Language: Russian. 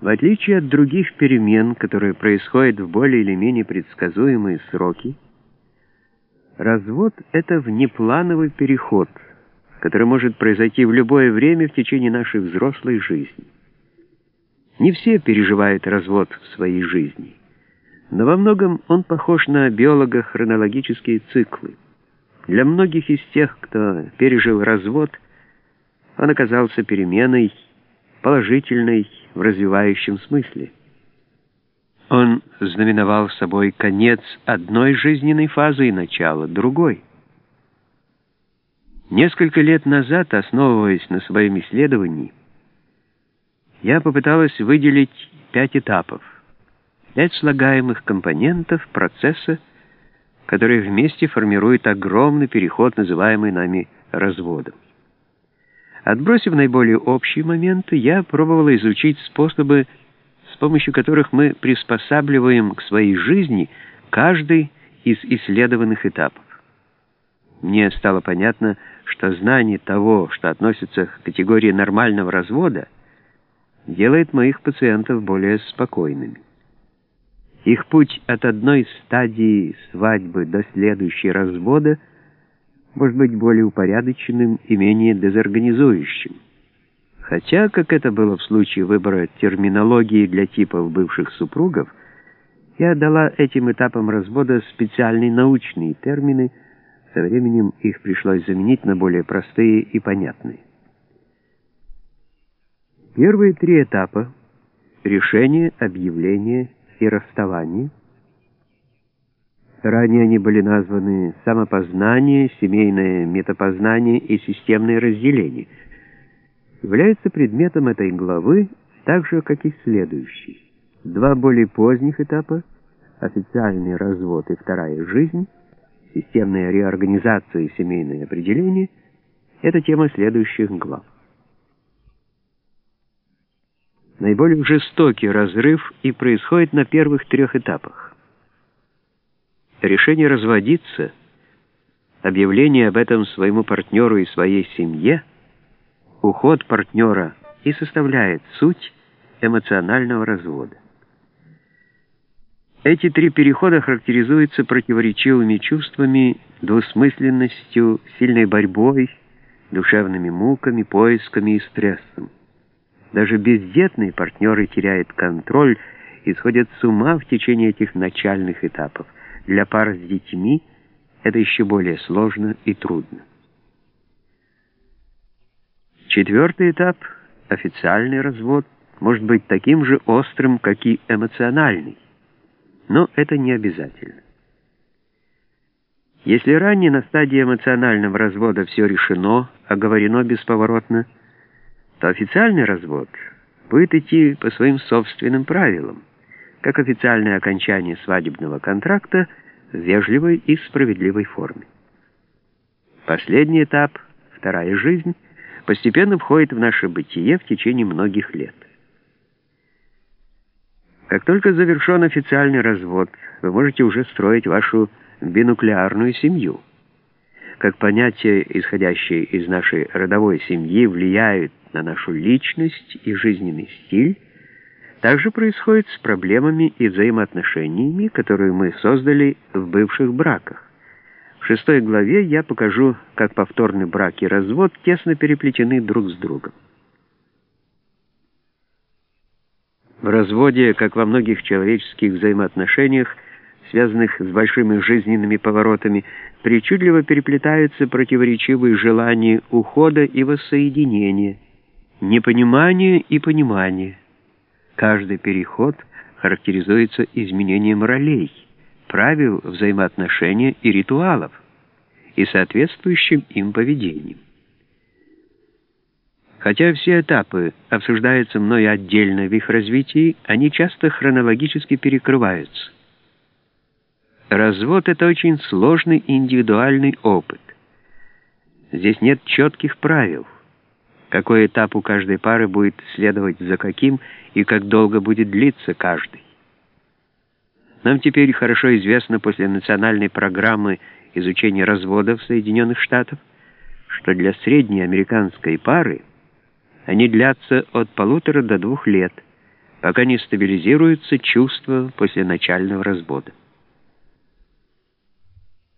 В отличие от других перемен, которые происходят в более или менее предсказуемые сроки, развод — это внеплановый переход, который может произойти в любое время в течение нашей взрослой жизни. Не все переживают развод в своей жизни, но во многом он похож на биолого-хронологические циклы. Для многих из тех, кто пережил развод, он оказался переменой, положительной в развивающем смысле. Он знаменовал собой конец одной жизненной фазы и начало другой. Несколько лет назад, основываясь на своем исследовании, я попыталась выделить пять этапов, пять слагаемых компонентов процесса, которые вместе формируют огромный переход, называемый нами разводом. Отбросив наиболее общие моменты, я пробовала изучить способы, с помощью которых мы приспосабливаем к своей жизни каждый из исследованных этапов. Мне стало понятно, что знание того, что относится к категории нормального развода, делает моих пациентов более спокойными. Их путь от одной стадии свадьбы до следующей развода – может быть более упорядоченным и менее дезорганизующим. Хотя, как это было в случае выбора терминологии для типов бывших супругов, я дала этим этапам развода специальные научные термины, со временем их пришлось заменить на более простые и понятные. Первые три этапа — решение, объявление и расставание — Ранее они были названы самопознание, семейное метапознание и системное разделение. Являются предметом этой главы так же, как и следующий. Два более поздних этапа – официальный развод и вторая жизнь, системная реорганизация и семейное определение – это тема следующих глав. Наиболее жестокий разрыв и происходит на первых трех этапах решение разводиться, объявление об этом своему партнеру и своей семье, уход партнера и составляет суть эмоционального развода. Эти три перехода характеризуются противоречивыми чувствами, двусмысленностью, сильной борьбой, душевными муками, поисками и стрессом. Даже бездетные партнеры теряют контроль и сходят с ума в течение этих начальных этапов – для пар с детьми это еще более сложно и трудно. Четвертый этап, официальный развод, может быть таким же острым, как и эмоциональный, но это не обязательно. Если ранее на стадии эмоционального развода все решено, оговорено бесповоротно, то официальный развод будет идти по своим собственным правилам как официальное окончание свадебного контракта в вежливой и справедливой форме. Последний этап, вторая жизнь, постепенно входит в наше бытие в течение многих лет. Как только завершен официальный развод, вы можете уже строить вашу бинуклеарную семью. Как понятия, исходящие из нашей родовой семьи, влияют на нашу личность и жизненный стиль, также происходит с проблемами и взаимоотношениями, которые мы создали в бывших браках. В шестой главе я покажу, как повторный брак и развод тесно переплетены друг с другом. В разводе, как во многих человеческих взаимоотношениях, связанных с большими жизненными поворотами, причудливо переплетаются противоречивые желания ухода и воссоединения, непонимание и понимание. Каждый переход характеризуется изменением ролей, правил взаимоотношения и ритуалов, и соответствующим им поведением. Хотя все этапы обсуждаются мной отдельно в их развитии, они часто хронологически перекрываются. Развод — это очень сложный индивидуальный опыт. Здесь нет четких правил — какой этап у каждой пары будет следовать за каким и как долго будет длиться каждый. Нам теперь хорошо известно после национальной программы изучения разводов Соединенных Штатов, что для средней американской пары они длятся от полутора до двух лет, пока не стабилизируется чувство после начального развода.